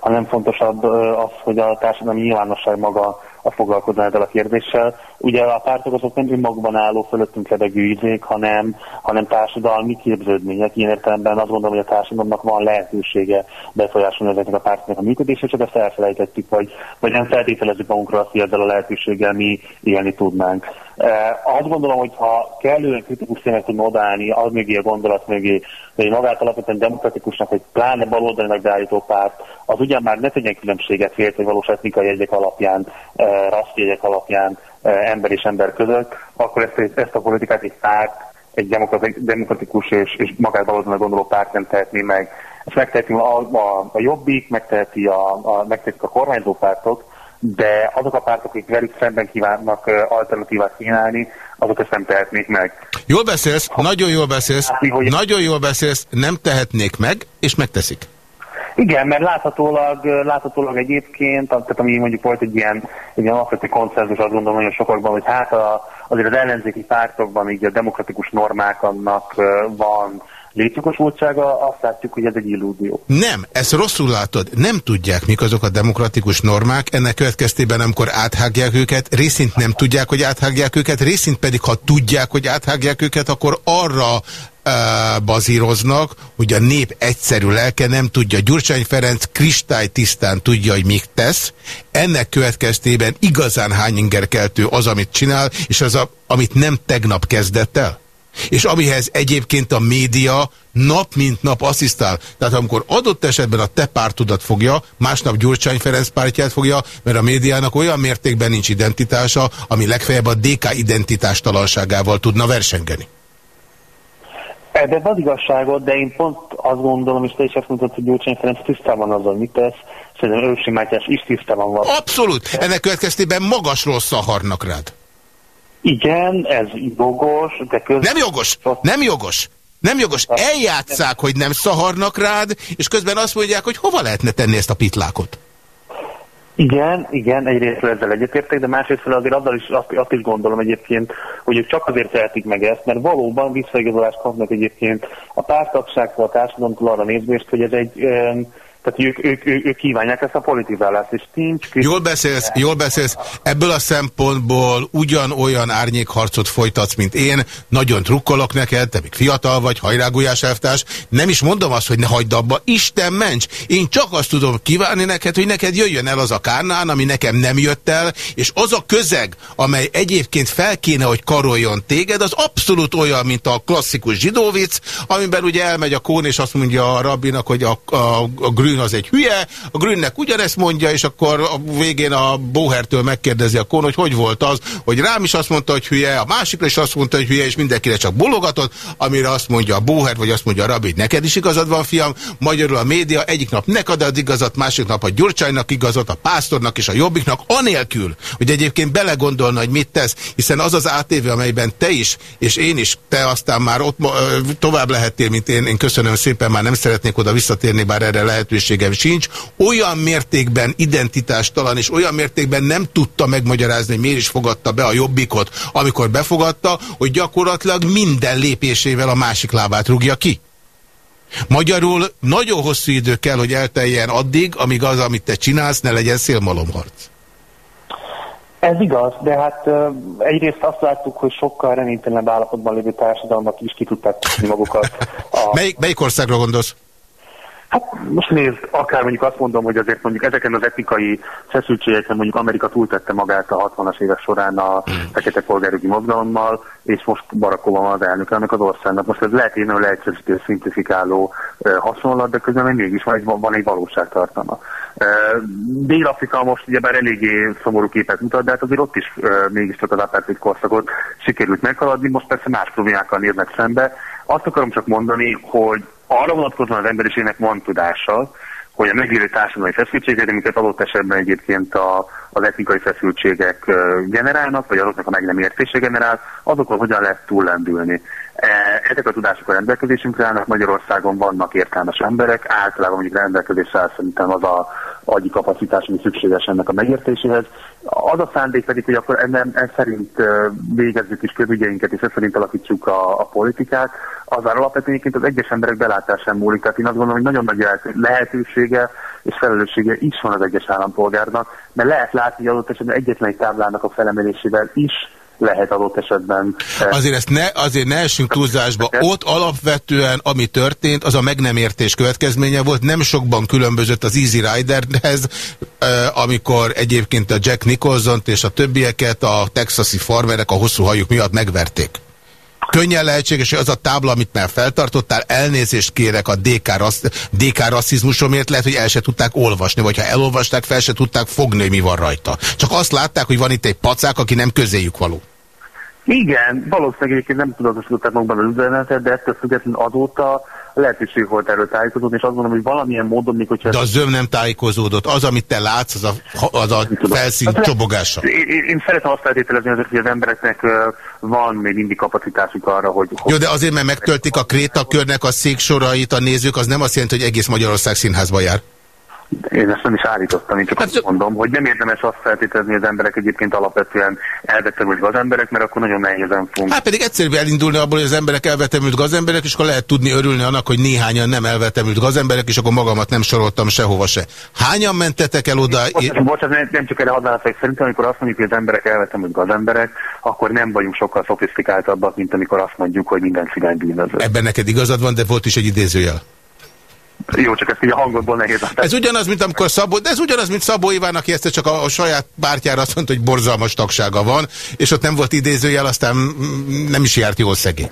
ha nem fontosabb az, hogy a társadalmi nyilvánosság maga a foglalkozni ezzel a kérdéssel. Ugye a pártok azok nem önmagban álló fölöttünk lebegő izék, hanem, hanem társadalmi képződmények. Ilyen értelemben azt gondolom, hogy a társadalomnak van lehetősége befolyásolni ezeknek a pártoknak a működését, csak ezt elfelejtettük, vagy, vagy nem feltételezzük magunkra azt, hogy ezzel a lehetőséggel mi élni tudnánk. E, azt gondolom, hogy ha kellően kritikus színek tudna odállni, az mögé a gondolat mögé, hogy magát alapvetően demokratikusnak, hogy pláne baloldalinak beállító párt, az ugyan már ne tegyen különbséget fért, hogy valós etnikai jegyek alapján, e, rasszjegyek alapján e, ember és ember között, akkor ezt, ezt a politikát egy párt, egy demokratikus és, és magát baloldalinak gondoló párt nem tehetné meg. Ezt megteheti a, a, a jobbik, megteheti a, a, megtehetik a kormányzó pártok, de azok a pártok, akik velük szemben kívánnak alternatívát kínálni, azok ezt nem tehetnék meg. Jól beszélsz, ha, nagyon jól beszélsz, látni, hogy nagyon jól beszélsz, nem tehetnék meg, és megteszik. Igen, mert láthatólag, láthatólag egyébként, tehát ami mondjuk volt egy ilyen, egy ilyen alapvető konszenzus, azt gondolom nagyon sokakban, hogy hát a, azért az ellenzéki pártokban így a demokratikus normák annak van létjogosultsága, azt látjuk, hogy ez egy illúzió. Nem, ezt rosszul látod. Nem tudják, mik azok a demokratikus normák. Ennek következtében, amikor áthágják őket, részint nem tudják, hogy áthágják őket, részint pedig, ha tudják, hogy áthágják őket, akkor arra bazíroznak, hogy a nép egyszerű lelke nem tudja. Gyurcsány Ferenc kristálytisztán tudja, hogy mit tesz. Ennek következtében igazán hányingerkeltő az, amit csinál, és az, a, amit nem tegnap kezdett el és amihez egyébként a média nap mint nap asszisztál. Tehát amikor adott esetben a te pártodat fogja, másnap Gyurcsány Ferenc pártját fogja, mert a médiának olyan mértékben nincs identitása, ami legfeljebb a DK identitástalanságával tudna versengeni. Ebben az igazságot, de én pont azt gondolom, és te is azt mondtad, hogy Gyurcsány Ferenc tisztában azzal, mit tesz, szerintem Ősi Mátyás is tisztában van. Abszolút! Ennek következtében magasról szaharnak rád. Igen, ez jogos, de közben... Nem jogos! Nem jogos! Nem jogos. Eljátszák, hogy nem szaharnak rád, és közben azt mondják, hogy hova lehetne tenni ezt a pitlákot. Igen, igen, egyrészt ezzel egyetértek, de másrészt azért azzal is, azt, azt is gondolom egyébként, hogy ők csak azért tehetik meg ezt, mert valóban visszaigazolást kapnak egyébként a pártagságtól, a társadalomtól arra nézvést, hogy ez egy tehát ők, ők, ők, ők kívánják ezt a politizálást, és nincs... Jól beszélsz, jól beszélsz. Ebből a szempontból ugyanolyan árnyékharcot folytatsz, mint én. Nagyon trukkolok neked, te még fiatal vagy, hajrágulyás elvtárs. Nem is mondom azt, hogy ne hagyd abba. Isten ments! Én csak azt tudom kívánni neked, hogy neked jöjjön el az a kárnán, ami nekem nem jött el, és az a közeg, amely egyébként fel kéne, hogy karoljon téged, az abszolút olyan, mint a klasszikus zsidóvic, amiben ugye elmegy a kón, és azt mondja a rabbinak, hogy a, a, a Grün az egy hülye, a Grünnek ugyanezt mondja, és akkor a végén a Bóhertől megkérdezi a kon, hogy hogy volt az, hogy rám is azt mondta, hogy hülye, a másikra is azt mondta, hogy hülye, és mindenkire csak bologatott, amire azt mondja a Bóhert, vagy azt mondja a Rabi, neked is igazad van, fiam. Magyarul a média egyik nap neked ad igazat, másik nap a Gyurcsánynak igazat, a Pásztornak és a Jobbiknak, anélkül, hogy egyébként belegondolna, hogy mit tesz, hiszen az az ATV, amelyben te is, és én is, te aztán már ott tovább lehettél, mint én, én köszönöm szépen, már nem szeretnék oda visszatérni, bár erre lehetőség lehetőségem sincs, olyan mértékben identitástalan, és olyan mértékben nem tudta megmagyarázni, hogy miért is fogadta be a jobbikot, amikor befogadta, hogy gyakorlatilag minden lépésével a másik lábát rúgja ki. Magyarul nagyon hosszú idő kell, hogy elteljen addig, amíg az, amit te csinálsz, ne legyen szélmalomharc. Ez igaz, de hát egyrészt azt láttuk, hogy sokkal reménytelenebb állapotban lévő társadalmak is ki tudták magukat. A... Melyik, melyik országra gondolsz? Hát most nézd, akár mondjuk azt mondom, hogy azért mondjuk ezeken az etnikai feszültségeken mondjuk Amerika túltette magát a 60-as évek során a hmm. fekete polgárügyi mozgalommal, és most Barack Obama az elnök ennek az országnak. Most ez lehet én leegyszerűsítő, szimplifikáló hasonlat, de közben még mégis van egy, van egy valóságtartalma. Dél-Afrika most ugyebár eléggé szomorú képet mutat, de hát azért ott is mégiscsak az apartheid korszakot sikerült meghaladni, most persze más problémákkal néznek szembe. Azt akarom csak mondani, hogy arra vonatkozóan az emberiségnek van tudása, hogy a megélő társadalmi feszültségek, amiket adott esetben egyébként a, az etnikai feszültségek generálnak, vagy azoknak a meg nem értése generál, azokon hogyan lehet túllendülni. E, ezek a tudások a rendelkezésünkre állnak, Magyarországon vannak értelmes emberek, általában mondjuk rendelkezésre áll szerintem az a agyi kapacitás, ami szükséges ennek a megértéséhez. Az a szándék pedig, hogy akkor ennek, ez szerint végezzük is közügyeinket, és ez szerint alakítsuk a, a politikát, az alapvetően az egyes emberek belátásán múlik. Tehát én azt gondolom, hogy nagyon nagy lehetősége és felelőssége is van az egyes állampolgárnak, mert lehet látni, hogy adott esetben egyetlen egy táblának a felemelésével is lehet adott esetben. Eh, azért, ezt ne, azért ne essünk túlzásba. Ott alapvetően, ami történt, az a meg nem értés következménye volt. Nem sokban különbözött az Easy Riderhez, eh, amikor egyébként a Jack Nicholson és a többieket a texasi farmerek a hosszú hajuk miatt megverték. Könnyen lehetséges, hogy az a tábla, amit már feltartottál, elnézést kérek a DK, rassz, DK rasszizmusomért, lehet, hogy el se tudták olvasni, vagy ha elolvasták, fel se tudták fogni, mi van rajta. Csak azt látták, hogy van itt egy pacák, aki nem közéjük való. Igen, valószínűleg egyébként nem tudatosították magban az üzenetet, de ettől függetlenül azóta lehetőség volt erről tájékozódni, és azt gondolom, hogy valamilyen módon, mikor... De a zöm nem tájékozódott. Az, amit te látsz, az a, az a felszín hát, csobogása. Én, én szeretem azt feltételezni, hogy az embereknek van még mindig kapacitásuk arra, hogy... Jó, de azért, mert megtöltik a krétakörnek a széksorait a nézők, az nem azt jelenti, hogy egész Magyarország színházba jár. Én ezt nem is állítottam, én csak hát, azt mondom, hogy nem érdemes azt feltételezni, az emberek egyébként alapvetően elvetemült gazemberek, mert akkor nagyon nehézen fogunk. Hát pedig egyszerűbb elindulni abból, hogy az emberek elvetemült gazemberek, és akkor lehet tudni örülni annak, hogy néhányan nem elvetemült gazemberek, és akkor magamat nem soroltam sehova se. Hányan mentetek el oda? Bocsánat, bocsánat nem, nem csak erre hadválaszok, szerintem amikor azt mondjuk, hogy az emberek elvetemült gazemberek, akkor nem vagyunk sokkal szofisztikáltabbak, mint amikor azt mondjuk, hogy minden cigány bűnöző. Ebben neked igazad van, de volt is egy idézőjel. Jó, csak ezt így a hangodból nehéz. Ez ugyanaz, mint amikor Szabó, de ez ugyanaz, mint Szabó Iván, aki ezt csak a, a saját pártjára azt mondta, hogy borzalmas tagsága van, és ott nem volt idézőjel, aztán nem is járt jól szegény.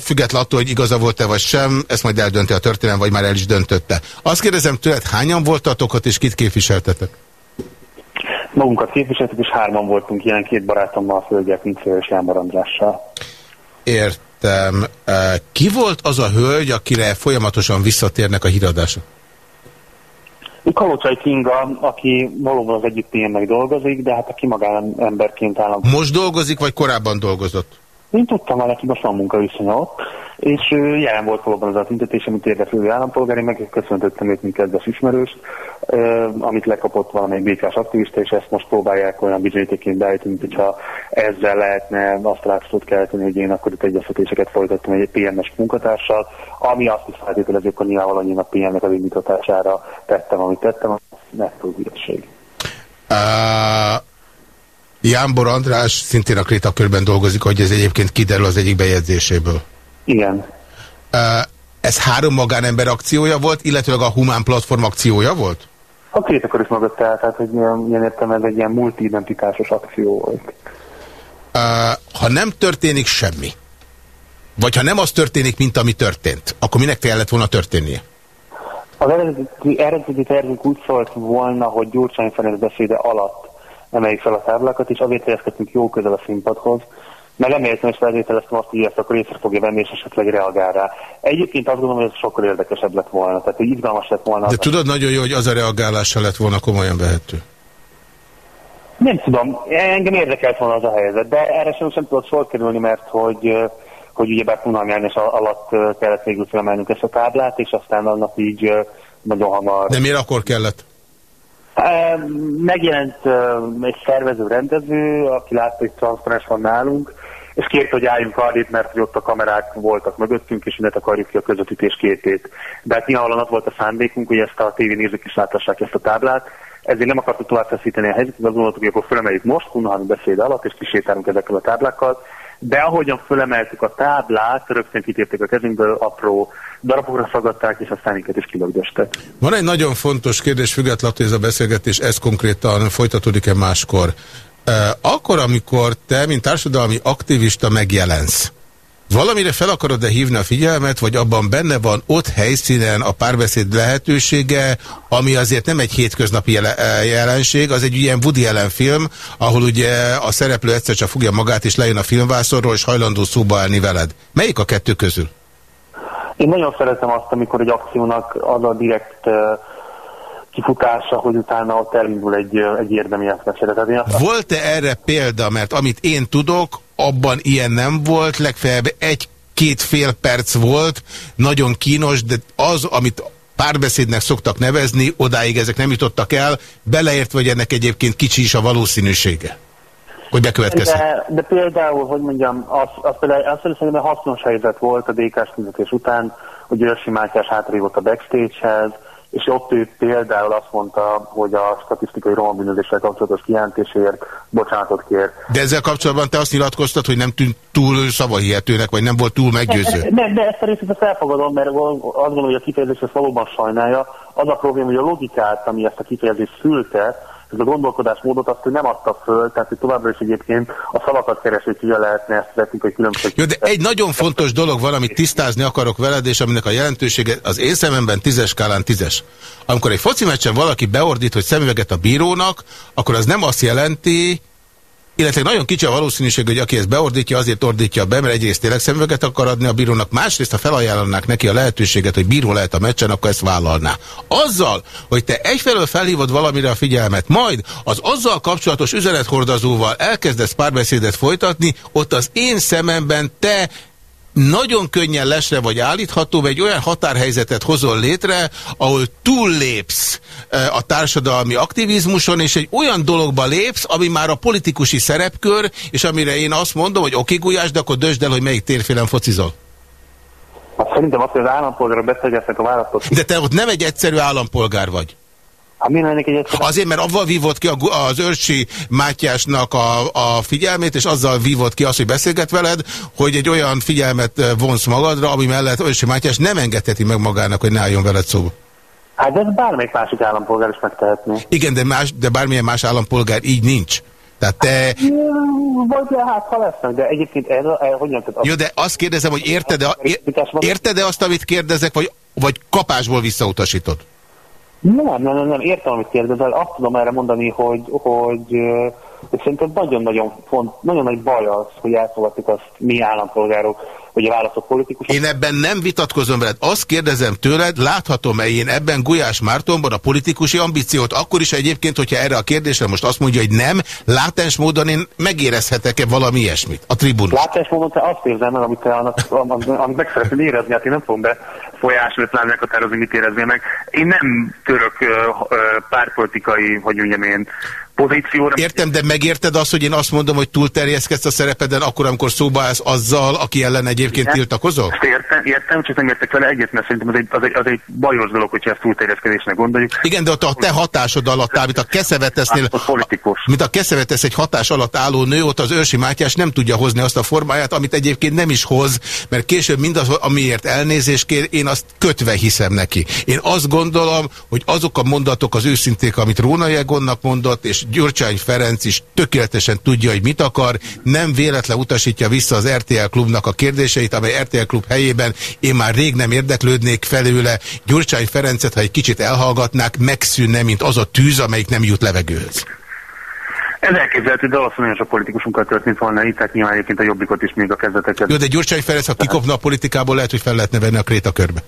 Független attól, hogy igaza volt-e vagy sem, ezt majd eldönti a történelem, vagy már el is döntötte. Azt kérdezem tőled, hányan voltatok ott, és kit képviseltetek? Magunkat képviseltük, és hárman voltunk ilyen két barátommal, a Földgyek, Mincél és Jámbor Andrással. Ért értem. Ki volt az a hölgy, akire folyamatosan visszatérnek a híradások? Kalocsai Kinga, aki valóban az meg dolgozik, de hát aki magánemberként állam. Most dolgozik, vagy korábban dolgozott? Én tudtam már neki, most van munkaviszonya és jelen volt valóban az a tüntetés, amit érdeklődő állampolgári, meg köszöntöttem őt, mint kedves ismerős, amit lekapott valamelyik békás aktivista, és ezt most próbálják olyan bizonyítéként beállítani, mint hogyha ezzel lehetne azt látszott kelteni, hogy én akkor itt egyeztetéseket folytattam egy PMS munkatársal, ami azt is feltételezik, hogy nyilvánvalóan én a PM-nek az indítatására tettem, amit tettem, nettó hülyeség. Jánbor András szintén a Kréta körben dolgozik, hogy ez egyébként kiderül az egyik bejegyzéséből. Igen. Ez három magánember akciója volt, illetőleg a Humán Platform akciója volt? A Krétakör is mögött el, tehát hogy ilyen értem, ez egy ilyen multi-identitásos akció volt. Ha nem történik semmi, vagy ha nem az történik, mint ami történt, akkor minek kellett volna történnie? Az eredeti, eredeti tervünk úgy szólt volna, hogy Gyurcsány Ferenc beszéde alatt emeljük fel a táblákat, és azért helyezkedtünk jó közel a színpadhoz, mert reméltem és feltételeztem azt, hogy ezt akkor észre fogja venni, és esetleg reagál rá. Egyébként azt gondolom, hogy ez sokkal érdekesebb lett volna, tehát hogy izgalmas lett volna. De tudod nagyon jó, hogy az a reagálása lett volna komolyan vehető. Nem tudom, engem érdekelt volna az a helyzet, de erre sem, sem tudott sor kerülni, mert hogy, hogy ugyebár Punalmi Ágnes alatt kellett végül felemelnünk ezt a táblát, és aztán annak így nagyon hamar... De miért akkor kellett? Megjelent egy szervező rendező, aki látta, hogy transzparens van nálunk, és kérte, hogy álljunk arrébb, mert hogy ott a kamerák voltak mögöttünk, és innen akarjuk ki a közvetítés képét. De hát nyilvánvalóan az volt a szándékunk, hogy ezt a tévénézők is láthassák ezt a táblát, ezért nem akartuk tovább feszíteni a helyzetet, azt gondoltuk, hogy akkor felemeljük most, Kunhalmi beszéd alatt, és kisétálunk ezekkel a táblákkal, de ahogyan fölemeltük a táblát, rögtön kitérték a kezünkből, apró darabokra szagadták, és aztán minket is kilögdöstek. Van egy nagyon fontos kérdés, függetlenül, hogy ez a beszélgetés, ez konkrétan folytatódik-e máskor. Akkor, amikor te, mint társadalmi aktivista megjelensz, Valamire fel akarod-e hívni a figyelmet, vagy abban benne van ott helyszínen a párbeszéd lehetősége, ami azért nem egy hétköznapi eh, jelenség, az egy ilyen Woody Allen film, ahol ugye a szereplő egyszer csak fogja magát, és lejön a filmvászorról, és hajlandó szóba állni veled. Melyik a kettő közül? Én nagyon szeretem azt, amikor egy akciónak az a direkt uh, kifutása, hogy utána ott elindul egy, egy érdemi eszmecsere. Volt-e erre példa? Mert amit én tudok, abban ilyen nem volt, legfeljebb egy-két fél perc volt, nagyon kínos, de az, amit párbeszédnek szoktak nevezni, odáig ezek nem jutottak el, beleértve, hogy ennek egyébként kicsi is a valószínűsége. Hogy bekövetkezhet. De, de például, hogy mondjam, az, az például, azt szerintem hasznos helyzet volt a DK-s után, hogy Őrsi Mátyás hátrébb a backstage-hez, és ott ő például azt mondta, hogy a statisztikai romabűnözéssel kapcsolatos kijelentésért bocsánatot kér. De ezzel kapcsolatban te azt nyilatkoztad, hogy nem tűnt túl szavahihetőnek, vagy nem volt túl meggyőző? Nem, de ezt a részét ezt elfogadom, mert azt gondolom, hogy a kifejezés ezt valóban sajnálja. Az a probléma, hogy a logikát, ami ezt a kifejezést szülte, ez a gondolkodásmódot azt hogy nem adta föl, tehát hogy továbbra is egyébként a szavakat kereső, hogy hogyan lehetne ezt vetni, hogy különbség. Jó, de egy nagyon fontos dolog van, amit tisztázni akarok veled, és aminek a jelentősége az én szememben tízes skálán tízes. Amikor egy foci valaki beordít, hogy szemüveget a bírónak, akkor az nem azt jelenti, illetve nagyon kicsi a valószínűség, hogy aki ezt beordítja, azért ordítja be, mert egyrészt tényleg szemüveget akar adni a bírónak, másrészt ha felajánlanák neki a lehetőséget, hogy bíró lehet a meccsen, akkor ezt vállalná. Azzal, hogy te egyfelől felhívod valamire a figyelmet, majd az azzal kapcsolatos üzenethordozóval elkezdesz párbeszédet folytatni, ott az én szememben te nagyon könnyen lesre vagy állítható, vagy egy olyan határhelyzetet hozol létre, ahol túllépsz a társadalmi aktivizmuson, és egy olyan dologba lépsz, ami már a politikusi szerepkör, és amire én azt mondom, hogy oké, Gulyás, de akkor dösd el, hogy melyik térfélen focizol. Szerintem azt, hogy az állampolgárok beszélgetnek a választott... De te ott nem egy egyszerű állampolgár vagy. Hát mi lennék egy Azért, mert avval vívott ki az Örsi Mátyásnak a, a figyelmét, és azzal vívott ki azt, hogy beszélget veled, hogy egy olyan figyelmet vonsz magadra, ami mellett Örsi Mátyás nem engedheti meg magának, hogy ne álljon veled szó. Hát de ez bármelyik másik állampolgár is megtehetné. Igen, de, más, de bármilyen más állampolgár így nincs. Tehát te... Vagy hát, ha lesznek, de egyébként ez, ez hogyan... Jó, de azt kérdezem, hogy érted-e érted -e azt, amit kérdezek, vagy, vagy kapásból visszautasítod? Nem, nem, nem, nem, értem, amit kérdezel. Azt tudom erre mondani, hogy, hogy, hogy szerintem nagyon-nagyon font, nagyon nagy baj az, hogy elfogadtuk azt mi állampolgárok, hogy a választott politikusok... Én ebben nem vitatkozom veled. Azt kérdezem tőled, láthatom-e én ebben Gulyás Mártonban a politikusi ambíciót, akkor is egyébként, hogyha erre a kérdésre most azt mondja, hogy nem, látens módon én megérezhetek-e valami ilyesmit a tribunus? Látens módon te azt érzem amit, te, annak, amit meg szeretnél érezni, hát én nem fogom befolyásolni, pláne meghatározni, mit éreznél meg. Én nem török pártpolitikai, hogy mondjam én, pozícióra. Értem, de megérted azt, hogy én azt mondom, hogy túlterjeszkedsz a szerepeden, akkor, amikor szóba állsz azzal, aki ellen egyébként tiltakozol? Értem, értem, csak nem értek vele egyet, mert szerintem az egy, az egy, az egy bajos dolog, hogyha ezt túlterjeszkedésnek gondoljuk. Igen, de ott a te hatásod alatt áll, mint a keszevetesznél, mint a keszevetesz egy hatás alatt álló nő, ott az ősi Mátyás nem tudja hozni azt a formáját, amit egyébként nem is hoz, mert később mindaz, amiért elnézést kér, én azt kötve hiszem neki. Én azt gondolom, hogy azok a mondatok az őszinték, amit Róna Jegonnak mondott, és Gyurcsány Ferenc is tökéletesen tudja, hogy mit akar, nem véletlen utasítja vissza az RTL klubnak a kérdéseit, amely RTL klub helyében én már rég nem érdeklődnék felőle. Gyurcsány Ferencet, ha egy kicsit elhallgatnák, megszűnne, mint az a tűz, amelyik nem jut levegőhöz. Ez elképzelhető, de valószínűleg nagyon sok politikusunkkal történt volna itt, tehát nyilván egyébként a jobbikot is még a kezdeteket. Jó, de Gyurcsány Ferenc, ha kikopna a politikából, lehet, hogy fel lehetne venni a krétakörbe.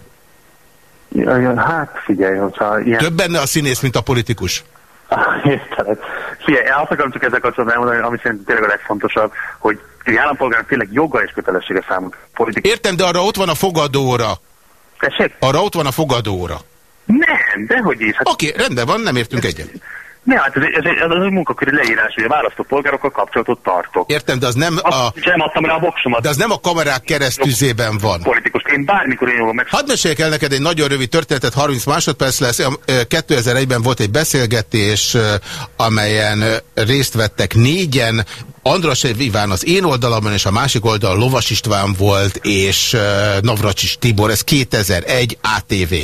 Hát figyelj, hogyha ilyen... Több benne a színész, mint a politikus. [LAUGHS] Értelek. Figyelj, azt akarom csak ezzel kapcsolatban elmondani, ami szerintem tényleg a legfontosabb, hogy egy állampolgár tényleg joga és kötelessége számunk. Politikus. Értem, de arra ott van a fogadóra. Tessék? Arra ott van a fogadóra. Nem, dehogy is. Hát... Oké, okay, rendben van, nem értünk egyet. Ne, hát ez, ez, ez, ez egy munkaköri leírás, hogy a választó polgárokkal kapcsolatot tartok. Értem, de az nem Azt a... Sem adtam rá a voksomat. De az nem a kamerák keresztüzében van. Politikus. Én bármikor én jól meg... Hadd meséljek el neked egy nagyon rövid történetet, 30 másodperc lesz. 2001-ben volt egy beszélgetés, amelyen részt vettek négyen, Andras Iván az én oldalamon, és a másik oldalon Lovas István volt, és uh, Navracsis Tibor, ez 2001 ATV.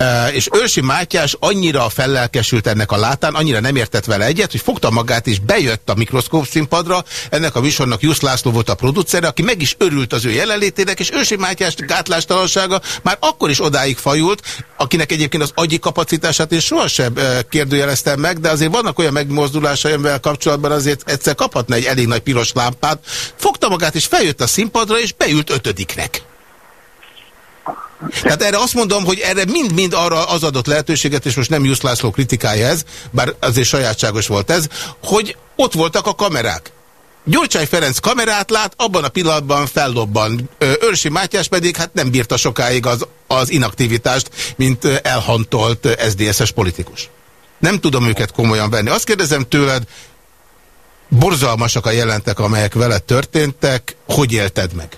Uh, és Őrsi Mátyás annyira fellelkesült ennek a látán, annyira nem értett vele egyet, hogy fogta magát és bejött a mikroszkóp színpadra. Ennek a műsornak Jusz László volt a producere, aki meg is örült az ő jelenlétének, és Őrsi Mátyás gátlástalansága már akkor is odáig fajult, akinek egyébként az agyi kapacitását én sohasem uh, kérdőjeleztem meg, de azért vannak olyan megmozdulásai, amivel kapcsolatban azért egyszer kaphatna egy elég nagy piros lámpát, fogta magát és feljött a színpadra, és beült ötödiknek. Tehát erre azt mondom, hogy erre mind-mind arra az adott lehetőséget, és most nem Jusz László kritikája ez, bár azért sajátságos volt ez, hogy ott voltak a kamerák. Gyurcsány Ferenc kamerát lát, abban a pillanatban fellobban. Őrsi Mátyás pedig hát nem bírta sokáig az, az inaktivitást, mint elhantolt SZDSZ-es politikus. Nem tudom őket komolyan venni. Azt kérdezem tőled, borzalmasak a jelentek, amelyek veled történtek, hogy élted meg?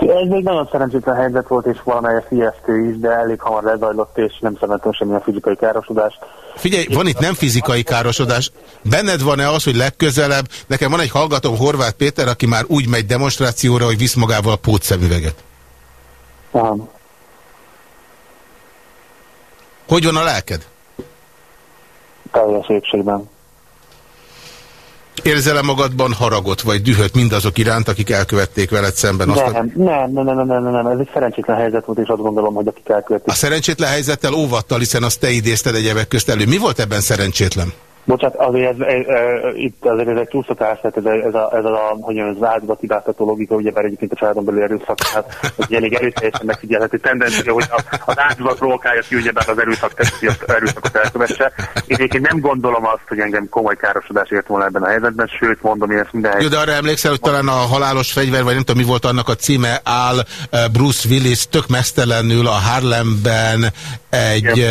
Ez egy nagyon szerencsétlen helyzet volt, és valamelyes ijesztő is, de elég hamar lezajlott, és nem szeretem semmilyen fizikai károsodást. Figyelj, van itt nem fizikai károsodás. Benned van-e az, hogy legközelebb, nekem van egy hallgatóm Horváth Péter, aki már úgy megy demonstrációra, hogy visz magával a pótszemüveget. Aha. Hogy van a lelked? Teljes épségben. Érzel-e magadban haragot vagy dühöt mindazok iránt, akik elkövették veled szemben azt? Nem, nem, nem, nem, nem, nem, nem, ez egy szerencsétlen helyzet volt, és azt gondolom, hogy akik elkövették. A szerencsétlen helyzettel óvattal, hiszen azt te idézted egyebek közt elő. Mi volt ebben szerencsétlen? Bocsát, azért ez, ez, ez, itt azért ez egy túlszokás, tehát ez, ez, a, ez a, hogy az áldozati váltató logika, ugye bár egyébként a családon belül erőszak, tehát egy elég erőteljesen megfigyelhető tendencia, hogy az áldozat provokálja ki, ugye bár az erőszak teszi, az erőszakot elkövesse. Én egyébként nem gondolom azt, hogy engem komoly károsodás ért volna ebben a helyzetben, sőt mondom, én ezt minden Jó, de arra emlékszel, hogy talán a halálos fegyver, vagy nem tudom mi volt annak a címe, áll eh, Bruce Willis tök mesztelenül a Harlemben egy,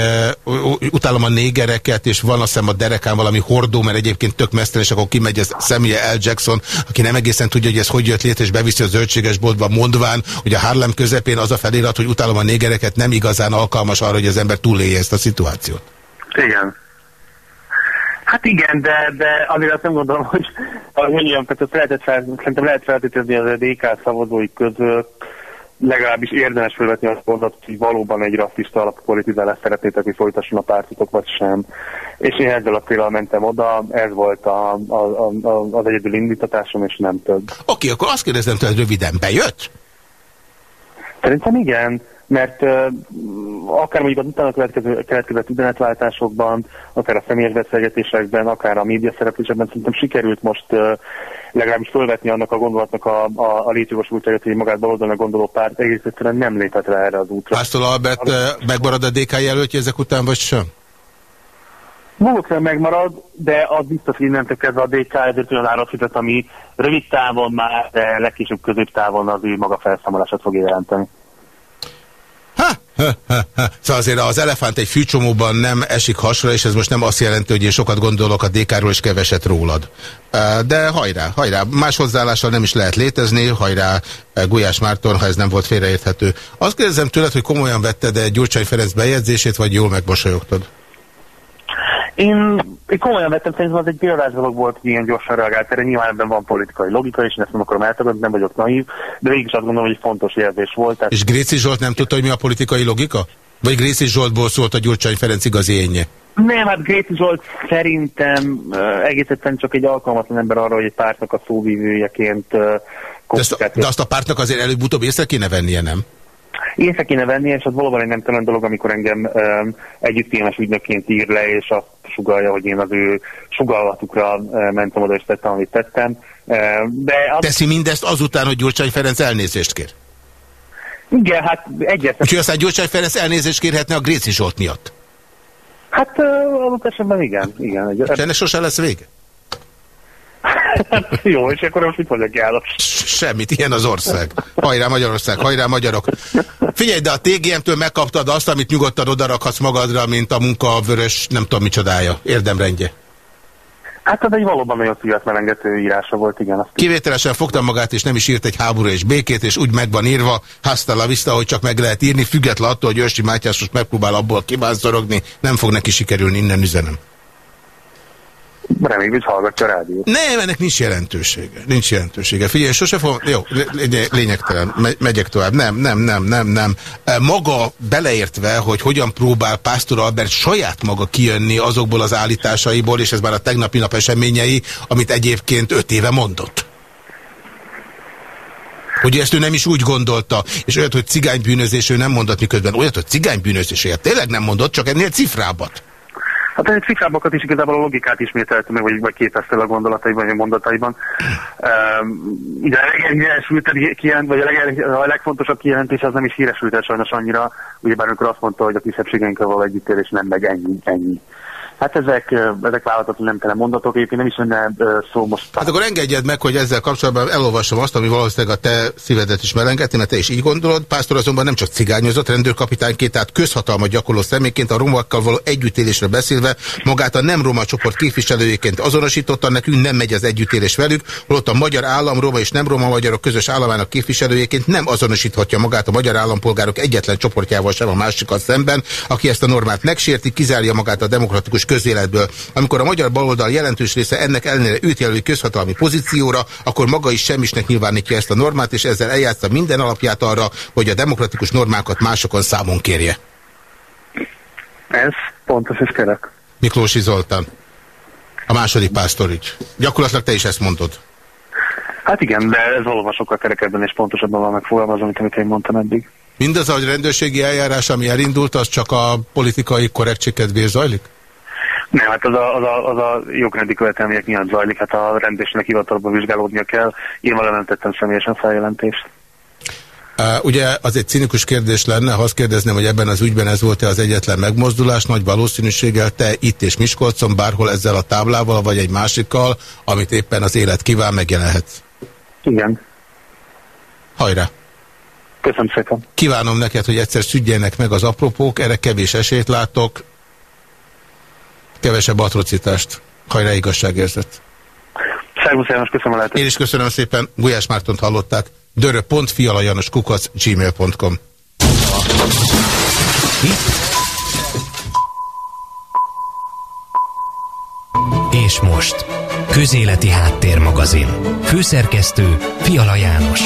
uh, utálom a négereket, és van azt hiszem a derekán valami hordó, mert egyébként tök mesztelen, és akkor kimegy ez Samuel L. Jackson, aki nem egészen tudja, hogy ez hogy jött létre, és beviszi a zöldséges boltba, mondván, hogy a Harlem közepén az a felirat, hogy utálom a négereket, nem igazán alkalmas arra, hogy az ember túlélje ezt a szituációt. Igen. Hát igen, de, de azért azt nem gondolom, hogy ahogy mondjam, tehát lehetett fel, lehet feltételezni az DK szavazói között, legalábbis érdemes felvetni azt mondat, hogy valóban egy rasszista alapú politizálást szeretnétek, hogy folytasson a pártotok, vagy sem. És én ezzel a célral mentem oda, ez volt a, a, a, az egyedül indítatásom, és nem több. Oké, okay, akkor azt kérdezem tőled röviden, bejött? Szerintem igen mert uh, akár mondjuk az utána következő, következett üzenetváltásokban, akár a személyes beszélgetésekben, akár a média szereplésekben szerintem sikerült most uh, legalábbis fölvetni annak a gondolatnak a, a, a létjogosultságot, hogy magát baloldalnak gondoló párt egész egyszerűen nem lépett rá erre az útra. Pásztol Albert uh, megmarad a DK jelöltje ezek után, vagy sem? Valószínűleg megmarad, de az biztos, hogy innentől kezdve a DK ezért olyan árat ami rövid távon már, de legkésőbb középtávon az ő maga felszámolását fogja jelenteni. [LAUGHS] Szóval azért az elefánt egy fűcsomóban nem esik hasra, és ez most nem azt jelenti, hogy én sokat gondolok a DK-ról és keveset rólad. De hajrá, hajrá. Más hozzáállással nem is lehet létezni, hajrá Gulyás Márton, ha ez nem volt félreérthető. Azt kérdezem tőled, hogy komolyan vetted-e Gyurcsány Ferenc bejegyzését, vagy jól megmosolyogtad? Én, én komolyan vettem, szerintem az egy példás dolog volt, hogy ilyen gyorsan reagált erre. Nyilván ebben van politikai logika, és én ezt nem akarom eltagadni, nem vagyok naív, de végig is azt gondolom, hogy egy fontos jelzés volt. Tehát... És Gréci Zsolt nem tudta, hogy mi a politikai logika? Vagy Gréci Zsoltból szólt a Gyurcsány Ferenc igazi énje? Nem, hát Gréci Zsolt szerintem uh, egész egyszerűen csak egy alkalmatlan ember arra, hogy egy pártnak a szóvívőjeként uh, de, azt, de azt a pártnak azért előbb-utóbb észre kéne vennie, nem? Észre kéne venni, és az valóban egy nemtelen dolog, amikor engem um, együttélmes ügynökként ír le, és azt sugalja, hogy én az ő sugallatukra uh, mentem oda, és tettem, amit tettem. Uh, de az... Teszi mindezt azután, hogy Gyurcsány Ferenc elnézést kér? Igen, hát egyetlen. Úgyhogy aztán Gyurcsány Ferenc elnézést kérhetne a Gréci Zsolt miatt? Hát uh, esetben igen. igen. És ennek sose lesz vége? Jó, és akkor most mit mondjak el? Semmit, ilyen az ország. Hajrá Magyarország, hajrá magyarok. Figyelj, de a TGM-től megkaptad azt, amit nyugodtan odarakhatsz magadra, mint a munka vörös, nem tudom micsodája, érdemrendje. Hát az egy valóban nagyon szívet írása volt, igen. Azt Kivételesen fogta magát, és nem is írt egy háború és békét, és úgy meg van írva, hasztal a vissza, hogy csak meg lehet írni, független attól, hogy Ősi Mátyás most megpróbál abból kibázzorogni, nem fog neki sikerülni, innen üzenem. Reméljük, hogy hallgatja a rádiót. Nem, ennek nincs jelentősége. Nincs jelentősége. Figyelj, sose fogom... Jó, lényegtelen. Megyek tovább. Nem, nem, nem, nem, nem. E, maga beleértve, hogy hogyan próbál Pásztor Albert saját maga kijönni azokból az állításaiból, és ez már a tegnapi nap eseményei, amit egyébként öt éve mondott. Hogy ezt ő nem is úgy gondolta, és olyat, hogy cigánybűnözés ő nem mondott, miközben olyat, hogy cigánybűnözés, tényleg nem mondott, csak ennél cifrábbat. Hát egy cifrábbakat is igazából a logikát ismételte meg, vagy, vagy képezte a gondolataiban, vagy a mondataiban. Um, ugye a leghíresült kijelent, vagy a, leg, a legfontosabb kijelentés az nem is híresült el sajnos annyira, ugyebár amikor azt mondta, hogy a kisebbségeinkkel való együttélés nem meg ennyi, ennyi. Hát ezek, ezek vállalhatatlan nemtelen mondatok, éppen nem is lenne szó most. Hát akkor engedjed meg, hogy ezzel kapcsolatban elolvasom azt, ami valószínűleg a te szívedet is melengeti, mert te is így gondolod. Pásztor azonban nem csak cigányozott rendőrkapitányként, tehát közhatalmat gyakorló személyként a romakkal való együttélésre beszélve magát a nem roma csoport képviselőjéként azonosította, nekünk nem megy az együttélés velük, holott a magyar állam roma és nem roma magyarok közös államának képviselőjéként nem azonosíthatja magát a magyar állampolgárok egyetlen csoportjával sem a másikat szemben, aki ezt a normát megsérti, kizárja magát a demokratikus közéletből. Amikor a magyar baloldal jelentős része ennek ellenére őt jelöli közhatalmi pozícióra, akkor maga is semmisnek nyilvánítja ezt a normát, és ezzel eljátsza minden alapját arra, hogy a demokratikus normákat másokon számon kérje. Ez pontos és kerek. Miklósi Zoltán. A második pásztorügy. Gyakorlatilag te is ezt mondod. Hát igen, de ez valóban sokkal kerekebben és pontosabban van megfogalmazva, mint amit én mondtam eddig. Mindaz, hogy rendőrségi eljárás, ami elindult, az csak a politikai korrektség kedvéért zajlik? Nem, hát az a, az a, az a jogrendi követelmények miatt zajlik, hát a rendőrségnek hivatalban vizsgálódnia kell. Én valami nem tettem személyesen feljelentést. Uh, ugye az egy cinikus kérdés lenne, ha azt kérdezném, hogy ebben az ügyben ez volt-e az egyetlen megmozdulás, nagy valószínűséggel te itt és Miskolcon bárhol ezzel a táblával, vagy egy másikkal, amit éppen az élet kíván, megjelenhetsz. Igen. Hajrá! Köszönöm szépen. Kívánom neked, hogy egyszer szügyjenek meg az apropók, erre kevés esélyt látok, kevesebb atrocitást. Hajrá igazságérzet! Szervusz János, köszönöm a lehetőséget. Én is köszönöm szépen, Gulyás Mártont hallották. dörö.fialajanoskukac gmail.com És most, Közéleti Háttérmagazin. Főszerkesztő Fiala János.